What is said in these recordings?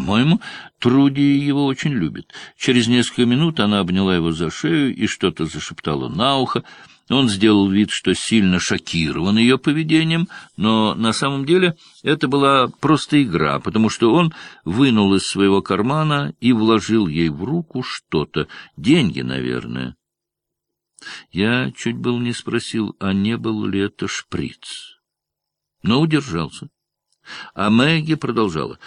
По-моему, Труди его очень любит. Через несколько минут она обняла его за шею и что-то зашептала на ухо. Он сделал вид, что сильно шокирован ее поведением, но на самом деле это была просто игра, потому что он вынул из своего кармана и вложил ей в руку что-то. Деньги, наверное. Я чуть был не спросил, а не был ли это шприц. Но удержался. А Мэгги продолжала.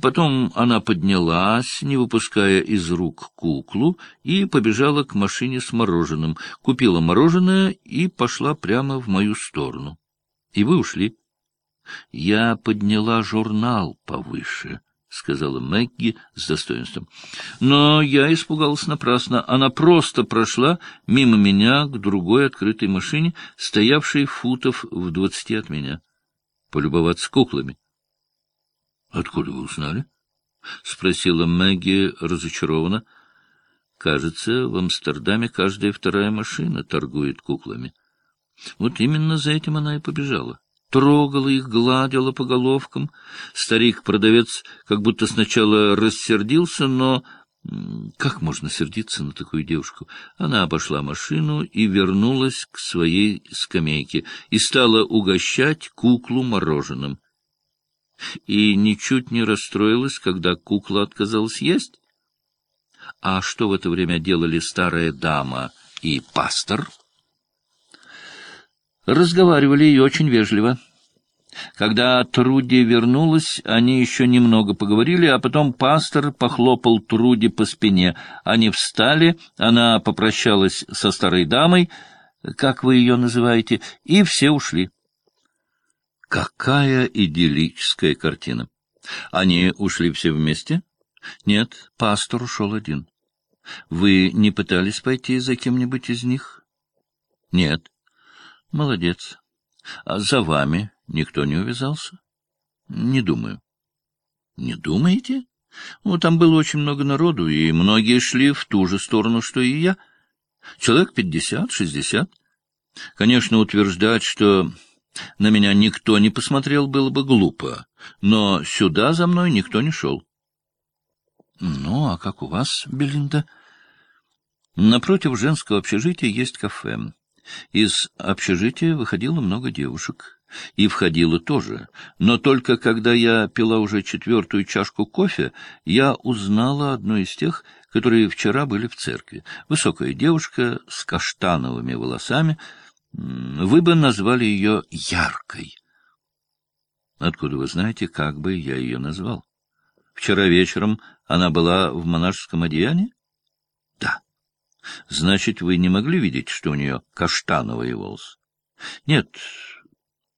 Потом она поднялась, не выпуская из рук куклу, и побежала к машине с мороженым, купила мороженое и пошла прямо в мою сторону. И вы ушли. Я подняла журнал повыше, — сказала Мэгги с достоинством. Но я испугалась напрасно. Она просто прошла мимо меня к другой открытой машине, стоявшей футов в двадцати от меня. Полюбоваться куклами. — Откуда вы узнали? — спросила Мэгги разочарованно. — Кажется, в Амстердаме каждая вторая машина торгует куклами. Вот именно за этим она и побежала. Трогала их, гладила по головкам. Старик-продавец как будто сначала рассердился, но... Как можно сердиться на такую девушку? Она обошла машину и вернулась к своей скамейке и стала угощать куклу мороженым и ничуть не расстроилась, когда кукла отказалась есть? А что в это время делали старая дама и пастор? Разговаривали и очень вежливо. Когда Труди вернулась, они еще немного поговорили, а потом пастор похлопал Труди по спине. Они встали, она попрощалась со старой дамой, как вы ее называете, и все ушли. Какая идиллическая картина! Они ушли все вместе? Нет, пастор ушел один. Вы не пытались пойти за кем-нибудь из них? Нет. Молодец. А за вами никто не увязался? Не думаю. Не думаете? Ну, там было очень много народу, и многие шли в ту же сторону, что и я. Человек пятьдесят, шестьдесят. Конечно, утверждать, что на меня никто не посмотрел, было бы глупо, но сюда за мной никто не шел. — Ну, а как у вас, Белинда? — Напротив женского общежития есть кафе. Из общежития выходило много девушек. И входило тоже. Но только когда я пила уже четвертую чашку кофе, я узнала одну из тех, которые вчера были в церкви. Высокая девушка с каштановыми волосами — вы бы назвали ее яркой. Откуда вы знаете, как бы я ее назвал? Вчера вечером она была в монашеском одеянии? Да. Значит, вы не могли видеть, что у нее каштановые волосы? Нет,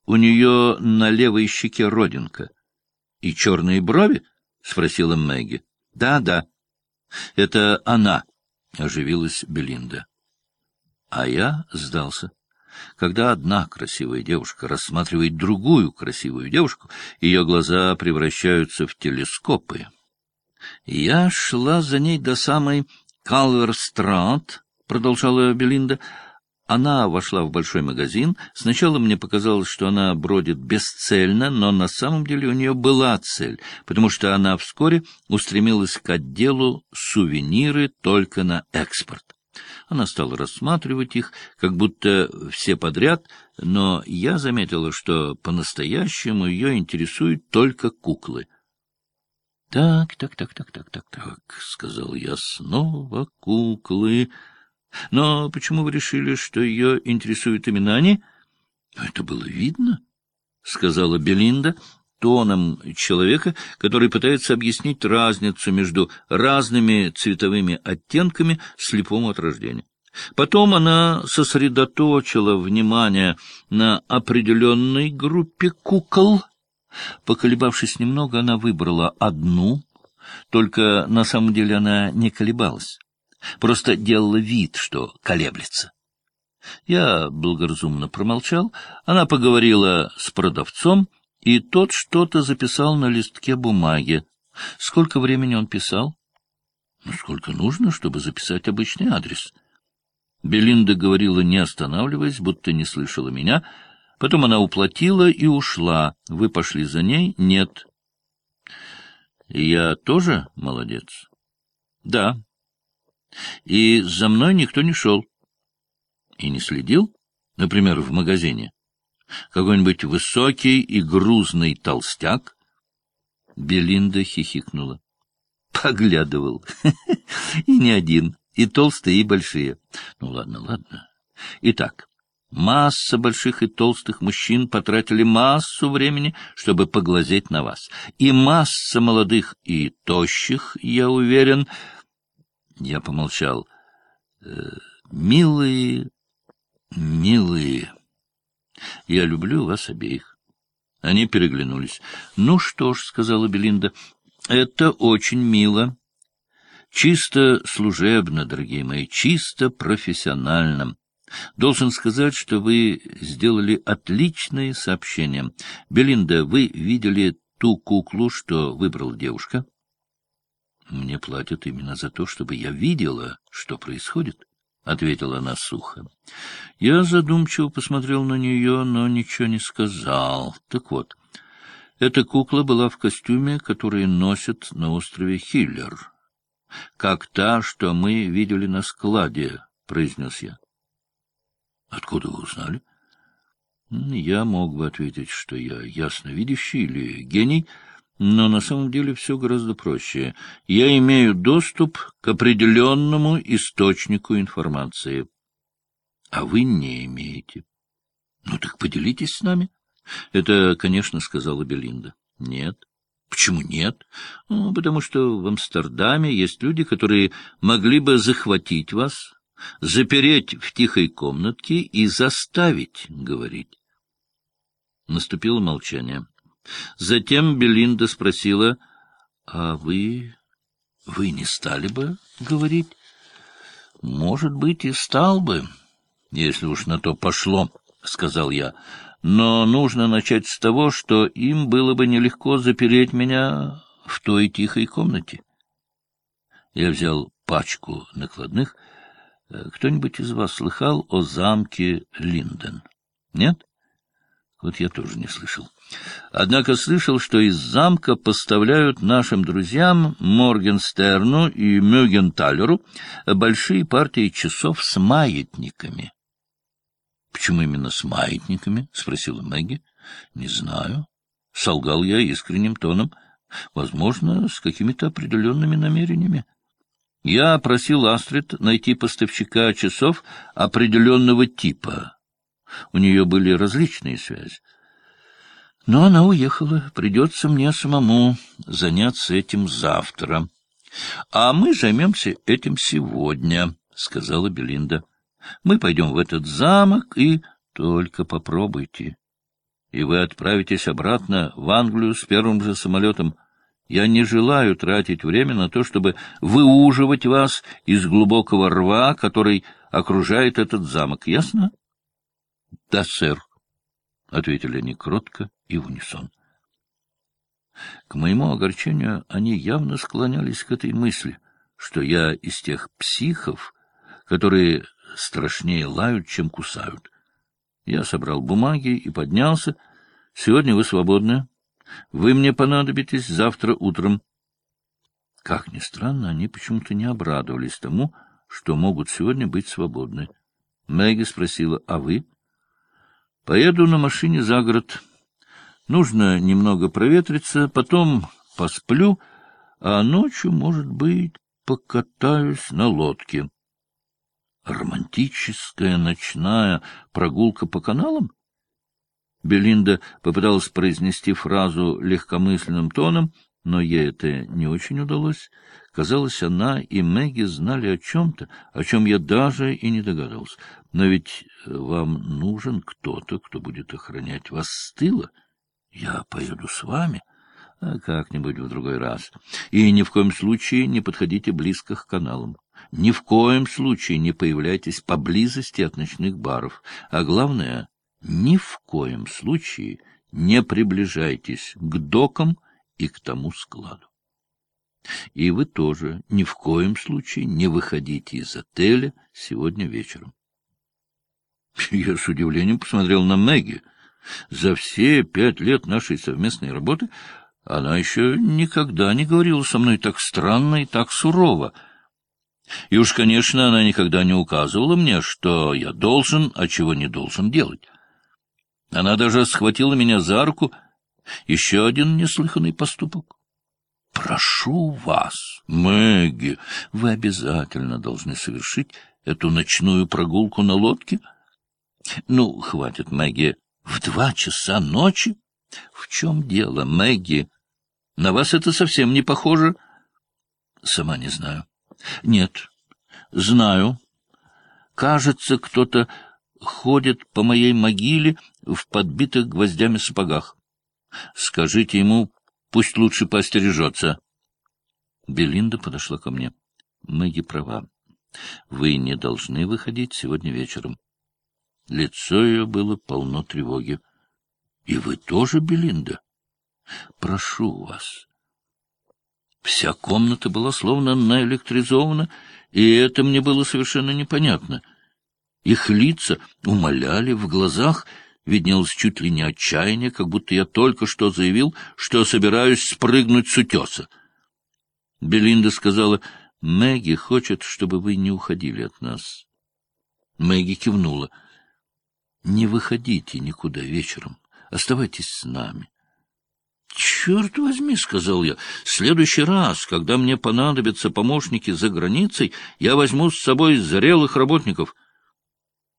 у нее на левой щеке родинка. И черные брови? — спросила Мэгги. — Да, да. Это она, — оживилась Белинда. А я сдался. Когда одна красивая девушка рассматривает другую красивую девушку, ее глаза превращаются в телескопы. Я шла за ней до самой Калверстрат, продолжала Белинда. Она вошла в большой магазин. Сначала мне показалось, что она бродит бесцельно, но на самом деле у нее была цель, потому что она вскоре устремилась к отделу сувениры только на экспорт. Она стала рассматривать их, как будто все подряд, но я заметила, что по-настоящему ее интересуют только куклы. — Так, так, так, так, так, так, так, — сказал я, — снова куклы. — Но почему вы решили, что ее интересуют именно они? — Это было видно, — сказала Белинда, тоном человека, который пытается объяснить разницу между разными цветовыми оттенками слепому от рождения. Потом она сосредоточила внимание на определенной группе кукол. Поколебавшись немного, она выбрала одну, только на самом деле она не колебалась, просто делала вид, что колеблется. Я благоразумно промолчал, она поговорила с продавцом, и тот что-то записал на листке бумаги. Сколько времени он писал? Ну, сколько нужно, чтобы записать обычный адрес. Белинда говорила, не останавливаясь, будто не слышала меня. Потом она уплатила и ушла. Вы пошли за ней? Нет. Я тоже молодец? Да. И за мной никто не шел. И не следил? Например, в магазине. Какой-нибудь высокий и грузный толстяк? Белинда хихикнула. Поглядывал. И не один. И толстые, и большие. Ну, ладно, ладно. Итак, масса больших и толстых мужчин потратили массу времени, чтобы поглазеть на вас. И масса молодых и тощих, я уверен... Я помолчал. Э, милые, милые, я люблю вас обеих. Они переглянулись. — Ну что ж, — сказала Белинда, — это очень мило. Чисто служебно, дорогие мои, чисто профессионально. Должен сказать, что вы сделали отличное сообщение. Белинда, вы видели ту куклу, что выбрала девушка? Мне платят именно за то, чтобы я видела, что происходит, — ответила она сухо. Я задумчиво посмотрел на нее, но ничего не сказал. Так вот, эта кукла была в костюме, который носят на острове Хиллер как та, что мы видели на складе, — произнес я. — Откуда вы узнали? Я мог бы ответить, что я ясновидящий или гений, но на самом деле все гораздо проще. Я имею доступ к определенному источнику информации. А вы не имеете. Ну так поделитесь с нами. Это, конечно, сказала Белинда. Нет. Почему нет? Ну, потому что в Амстердаме есть люди, которые могли бы захватить вас, запереть в тихой комнатке и заставить говорить. Наступило молчание. Затем Белинда спросила, — А вы... вы не стали бы говорить? — Может быть, и стал бы, если уж на то пошло, — сказал я но нужно начать с того, что им было бы нелегко запереть меня в той тихой комнате. Я взял пачку накладных. Э, кто-нибудь из вас слыхал о замке Линден? Нет? Вот я тоже не слышал. Однако слышал, что из замка поставляют нашим друзьям Моргенстерну и Мюгенталеру большие партии часов с маятниками. Почему именно с маятниками? — спросила Мэгги. — Не знаю. Солгал я искренним тоном. Возможно, с какими-то определенными намерениями. Я просил Астрид найти поставщика часов определенного типа. У нее были различные связи. Но она уехала. Придется мне самому заняться этим завтра. — А мы займемся этим сегодня, — сказала Белинда. Мы пойдем в этот замок и... Только попробуйте. И вы отправитесь обратно в Англию с первым же самолетом. Я не желаю тратить время на то, чтобы выуживать вас из глубокого рва, который окружает этот замок. Ясно? — Да, сэр, — ответили они кротко и в унисон. К моему огорчению они явно склонялись к этой мысли, что я из тех психов, которые страшнее лают, чем кусают. Я собрал бумаги и поднялся. Сегодня вы свободны. Вы мне понадобитесь завтра утром. Как ни странно, они почему-то не обрадовались тому, что могут сегодня быть свободны. Мэгги спросила, а вы? Поеду на машине за город. Нужно немного проветриться, потом посплю, а ночью, может быть, покатаюсь на лодке. Романтическая ночная прогулка по каналам? Белинда попыталась произнести фразу легкомысленным тоном, но ей это не очень удалось. Казалось, она и Мэгги знали о чем-то, о чем я даже и не догадывался. Но ведь вам нужен кто-то, кто будет охранять вас с тыла. Я поеду с вами. А как-нибудь в другой раз. И ни в коем случае не подходите близко к каналам. Ни в коем случае не появляйтесь поблизости от ночных баров. А главное, ни в коем случае не приближайтесь к докам и к тому складу. И вы тоже ни в коем случае не выходите из отеля сегодня вечером. Я с удивлением посмотрел на Мэгги. За все пять лет нашей совместной работы Она еще никогда не говорила со мной так странно и так сурово. И уж, конечно, она никогда не указывала мне, что я должен, а чего не должен делать. Она даже схватила меня за руку. Еще один неслыханный поступок. Прошу вас, Мэгги, вы обязательно должны совершить эту ночную прогулку на лодке. Ну, хватит, Мэгги, в два часа ночи? В чем дело, Мэгги? На вас это совсем не похоже. Сама не знаю. Нет, знаю. Кажется, кто-то ходит по моей могиле в подбитых гвоздями сапогах. Скажите ему, пусть лучше поостережется. Белинда подошла ко мне. Мэгги права. Вы не должны выходить сегодня вечером. Лицо ее было полно тревоги. — И вы тоже, Белинда? Прошу вас. Вся комната была словно наэлектризована, и это мне было совершенно непонятно. Их лица умоляли, в глазах виднелось чуть ли не отчаяние, как будто я только что заявил, что собираюсь спрыгнуть с утеса. Белинда сказала, «Мэгги хочет, чтобы вы не уходили от нас». Мэгги кивнула. «Не выходите никуда вечером, оставайтесь с нами. «Черт возьми», — сказал я, — «в следующий раз, когда мне понадобятся помощники за границей, я возьму с собой зрелых работников».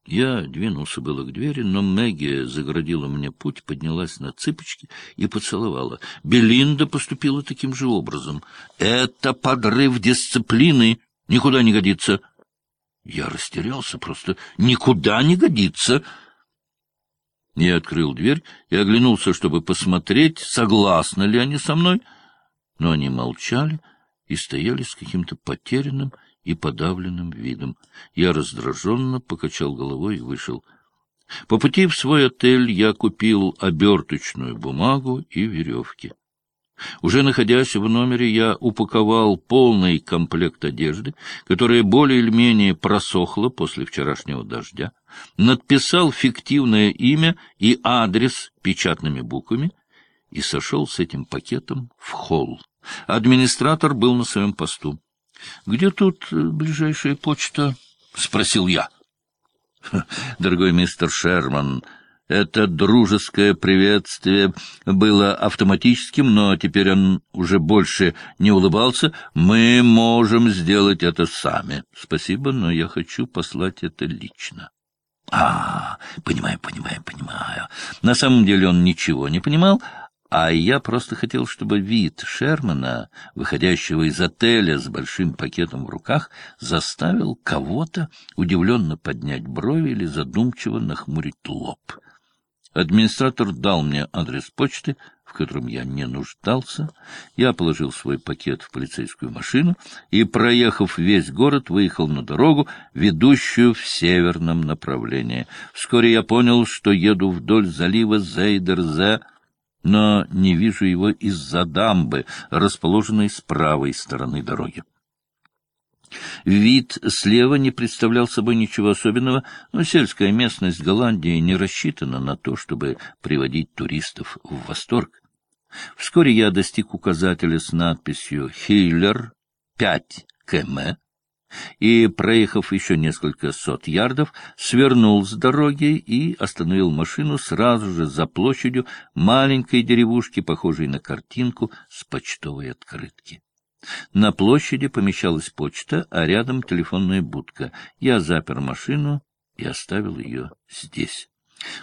Я двинулся было к двери, но Мэгги загородила мне путь, поднялась на цыпочки и поцеловала. Белинда поступила таким же образом. «Это подрыв дисциплины, никуда не годится». Я растерялся, просто никуда не годится. Я открыл дверь и оглянулся, чтобы посмотреть, согласны ли они со мной, но они молчали и стояли с каким-то потерянным и подавленным видом. Я раздраженно покачал головой и вышел. По пути в свой отель я купил оберточную бумагу и веревки. Уже находясь в номере, я упаковал полный комплект одежды, которая более или менее просохла после вчерашнего дождя, надписал фиктивное имя и адрес печатными буквами и сошел с этим пакетом в холл. Администратор был на своем посту. — Где тут э, ближайшая почта? — спросил я. — Дорогой мистер Шерман, это дружеское приветствие было автоматическим, но теперь он уже больше не улыбался. Мы можем сделать это сами. Спасибо, но я хочу послать это лично. А, понимаю, понимаю, понимаю. На самом деле он ничего не понимал, а я просто хотел, чтобы вид Шермана, выходящего из отеля с большим пакетом в руках, заставил кого-то удивленно поднять брови или задумчиво нахмурить лоб. Администратор дал мне адрес почты, в котором я не нуждался. Я положил свой пакет в полицейскую машину и, проехав весь город, выехал на дорогу, ведущую в северном направлении. Вскоре я понял, что еду вдоль залива Зейдерзе, но не вижу его из-за дамбы, расположенной с правой стороны дороги. Вид слева не представлял собой ничего особенного, но сельская местность Голландии не рассчитана на то, чтобы приводить туристов в восторг. Вскоре я достиг указателя с надписью «Хейлер 5 км» и, проехав еще несколько сот ярдов, свернул с дороги и остановил машину сразу же за площадью маленькой деревушки, похожей на картинку с почтовой открытки. На площади помещалась почта, а рядом телефонная будка. Я запер машину и оставил ее здесь.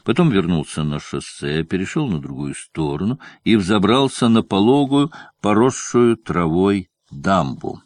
Потом вернулся на шоссе, перешел на другую сторону и взобрался на пологую, поросшую травой дамбу.